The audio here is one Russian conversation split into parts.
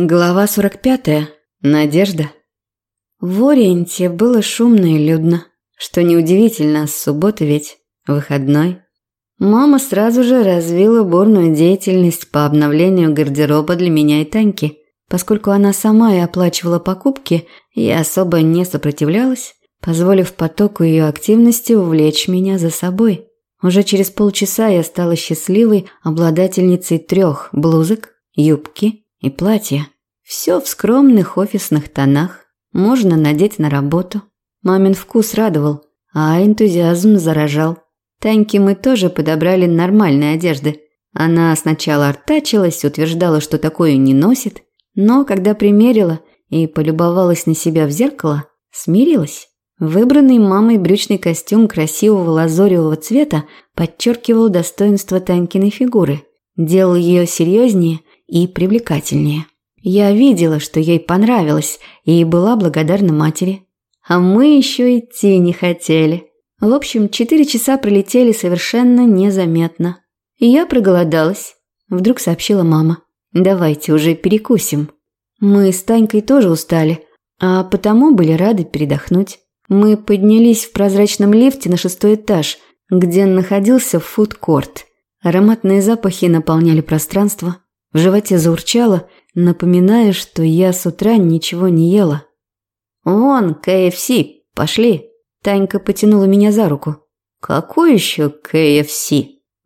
Глава 45. Надежда. В Ориенте было шумно и людно, что неудивительно, с субботы ведь, выходной. Мама сразу же развила бурную деятельность по обновлению гардероба для меня и Таньки. Поскольку она сама и оплачивала покупки, я особо не сопротивлялась, позволив потоку ее активности увлечь меня за собой. Уже через полчаса я стала счастливой обладательницей трех блузок, юбки и платье. Все в скромных офисных тонах. Можно надеть на работу. Мамин вкус радовал, а энтузиазм заражал. Таньке мы тоже подобрали нормальные одежды. Она сначала артачилась, утверждала, что такое не носит, но когда примерила и полюбовалась на себя в зеркало, смирилась. Выбранный мамой брючный костюм красивого лазоревого цвета подчеркивал достоинство Танькиной фигуры, делал ее серьезнее и привлекательнее. Я видела, что ей понравилось, и была благодарна матери. А мы еще идти не хотели. В общем, четыре часа пролетели совершенно незаметно. Я проголодалась. Вдруг сообщила мама. «Давайте уже перекусим». Мы с Танькой тоже устали, а потому были рады передохнуть. Мы поднялись в прозрачном лифте на шестой этаж, где находился фудкорт. Ароматные запахи наполняли пространство. Животе заурчало, напоминая, что я с утра ничего не ела. «Вон, КФС, пошли!» Танька потянула меня за руку. «Какой еще КФС?»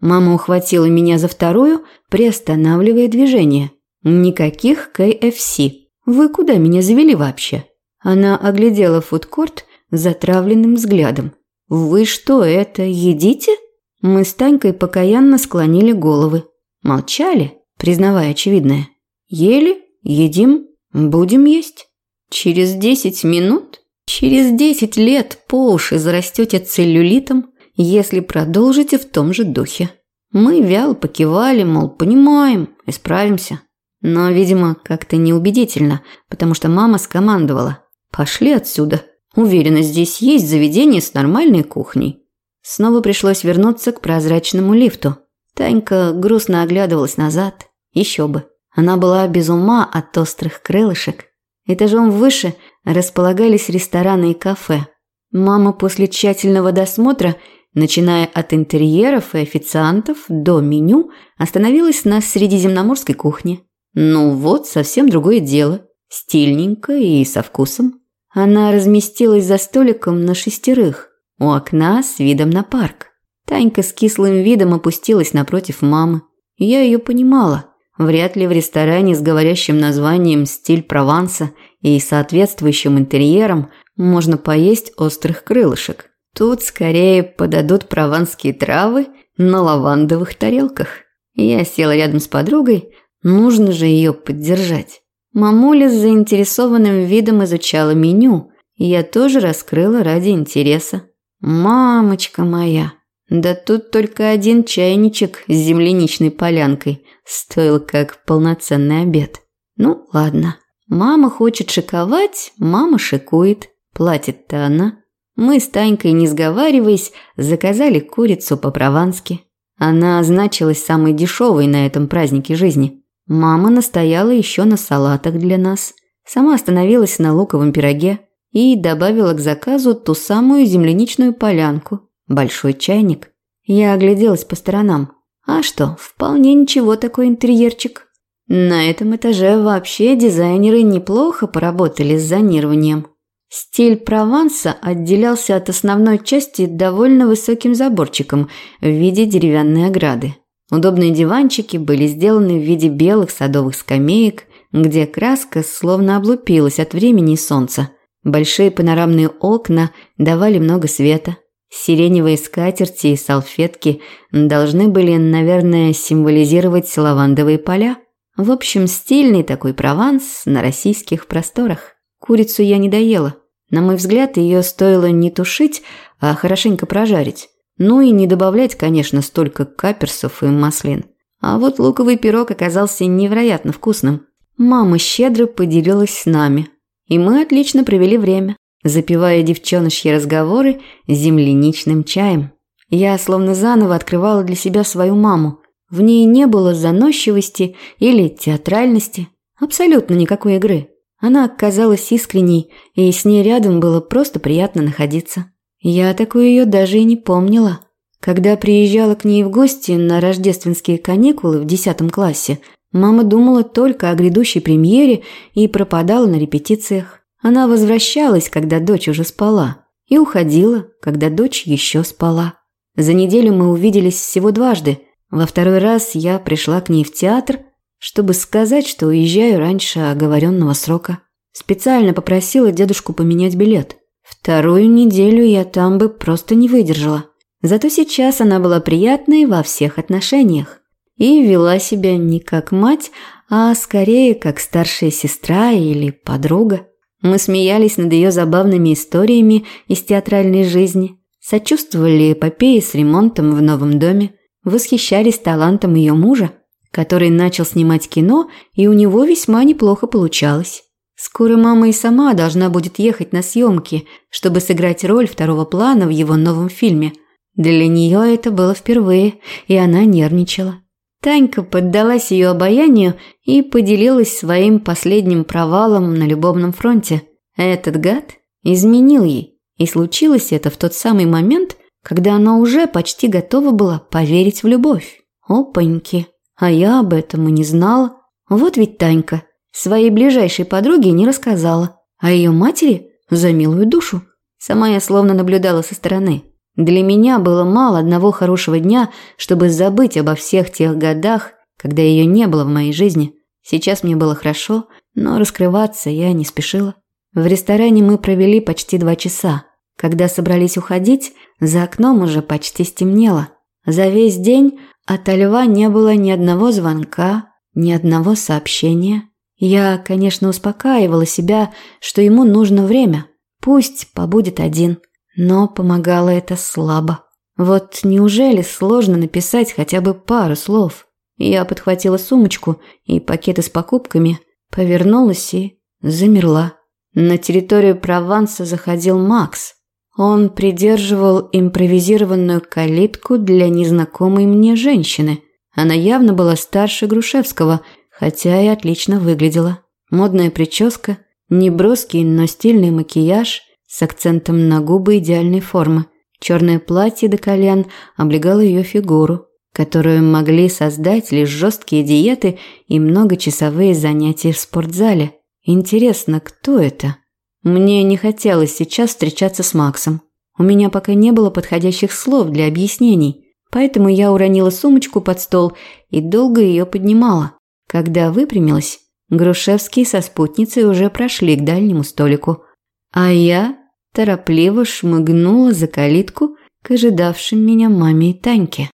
Мама ухватила меня за вторую, приостанавливая движение. «Никаких КФС. Вы куда меня завели вообще?» Она оглядела фудкорт затравленным взглядом. «Вы что, это едите?» Мы с Танькой покаянно склонили головы. Молчали, признавая очевидное. «Ели, едим, будем есть. Через десять минут, через десять лет по уши зарастете целлюлитом, если продолжите в том же духе». Мы вяло покивали, мол, понимаем, исправимся. Но, видимо, как-то неубедительно, потому что мама скомандовала. «Пошли отсюда. Уверена, здесь есть заведение с нормальной кухней». Снова пришлось вернуться к прозрачному лифту. Танька грустно оглядывалась назад. Еще бы. Она была без ума от острых крылышек. Этажом выше располагались рестораны и кафе. Мама после тщательного досмотра, начиная от интерьеров и официантов до меню, остановилась на средиземноморской кухне. Ну вот, совсем другое дело. Стильненько и со вкусом. Она разместилась за столиком на шестерых, у окна с видом на парк. Танька с кислым видом опустилась напротив мамы. Я ее понимала. Вряд ли в ресторане с говорящим названием «Стиль Прованса» и соответствующим интерьером можно поесть острых крылышек. Тут скорее подадут прованские травы на лавандовых тарелках. Я села рядом с подругой, нужно же ее поддержать. Мамуля с заинтересованным видом изучала меню, я тоже раскрыла ради интереса. «Мамочка моя!» Да тут только один чайничек с земляничной полянкой стоил как полноценный обед. Ну, ладно. Мама хочет шиковать, мама шикует. Платит-то она. Мы с Танькой, не сговариваясь, заказали курицу по-провански. Она значилась самой дешевой на этом празднике жизни. Мама настояла еще на салатах для нас. Сама остановилась на луковом пироге и добавила к заказу ту самую земляничную полянку – большой чайник. Я огляделась по сторонам. А что, вполне ничего такой интерьерчик. На этом этаже вообще дизайнеры неплохо поработали с зонированием. Стиль Прованса отделялся от основной части довольно высоким заборчиком в виде деревянной ограды. Удобные диванчики были сделаны в виде белых садовых скамеек, где краска словно облупилась от времени и солнца. Большие панорамные окна давали много света. Сиреневые скатерти и салфетки должны были, наверное, символизировать лавандовые поля. В общем, стильный такой Прованс на российских просторах. Курицу я не доела. На мой взгляд, ее стоило не тушить, а хорошенько прожарить. Ну и не добавлять, конечно, столько каперсов и маслин. А вот луковый пирог оказался невероятно вкусным. Мама щедро поделилась с нами. И мы отлично провели время запивая девчоночьи разговоры земляничным чаем. Я словно заново открывала для себя свою маму. В ней не было заносчивости или театральности. Абсолютно никакой игры. Она оказалась искренней, и с ней рядом было просто приятно находиться. Я такую ее даже и не помнила. Когда приезжала к ней в гости на рождественские каникулы в десятом классе, мама думала только о грядущей премьере и пропадала на репетициях. Она возвращалась, когда дочь уже спала, и уходила, когда дочь еще спала. За неделю мы увиделись всего дважды. Во второй раз я пришла к ней в театр – чтобы сказать, что уезжаю раньше оговоренного срока. Специально попросила дедушку поменять билет. Вторую неделю я там бы просто не выдержала. Зато сейчас она была приятной во всех отношениях. И вела себя не как мать, а скорее как старшая сестра или подруга. Мы смеялись над ее забавными историями из театральной жизни, сочувствовали эпопее с ремонтом в новом доме, восхищались талантом ее мужа – который начал снимать кино, и у него весьма неплохо получалось. Скоро мама и сама должна будет ехать на съемки, чтобы сыграть роль второго плана в его новом фильме. Для нее это было впервые, и она нервничала. Танька поддалась ее обаянию и поделилась своим последним провалом на любовном фронте. Этот гад изменил ей, и случилось это в тот самый момент, когда она уже почти готова была поверить в любовь. Опаньки. А я об этом и не знала. Вот ведь Танька своей ближайшей подруге не рассказала, а ее матери за милую душу. Сама я словно наблюдала со стороны. Для меня было мало одного хорошего дня, чтобы забыть обо всех тех годах, когда ее не было в моей жизни. Сейчас мне было хорошо, но раскрываться я не спешила. В ресторане мы провели почти два часа. Когда собрались уходить, за окном уже почти стемнело. За весь день от льва не было ни одного звонка, ни одного сообщения. Я, конечно, успокаивала себя, что ему нужно время. Пусть побудет один. Но помогало это слабо. Вот неужели сложно написать хотя бы пару слов? Я подхватила сумочку и пакеты с покупками, повернулась и замерла. На территорию Прованса заходил Макс. Он придерживал импровизированную калитку для незнакомой мне женщины. Она явно была старше Грушевского, хотя и отлично выглядела. Модная прическа, неброский, но стильный макияж с акцентом на губы идеальной формы. Черное платье до колен облегало ее фигуру, которую могли создать лишь жесткие диеты и многочасовые занятия в спортзале. Интересно, кто это? Мне не хотелось сейчас встречаться с Максом. У меня пока не было подходящих слов для объяснений, поэтому я уронила сумочку под стол и долго ее поднимала. Когда выпрямилась, Грушевский со спутницей уже прошли к дальнему столику, а я торопливо шмыгнула за калитку к ожидавшим меня маме и Таньке.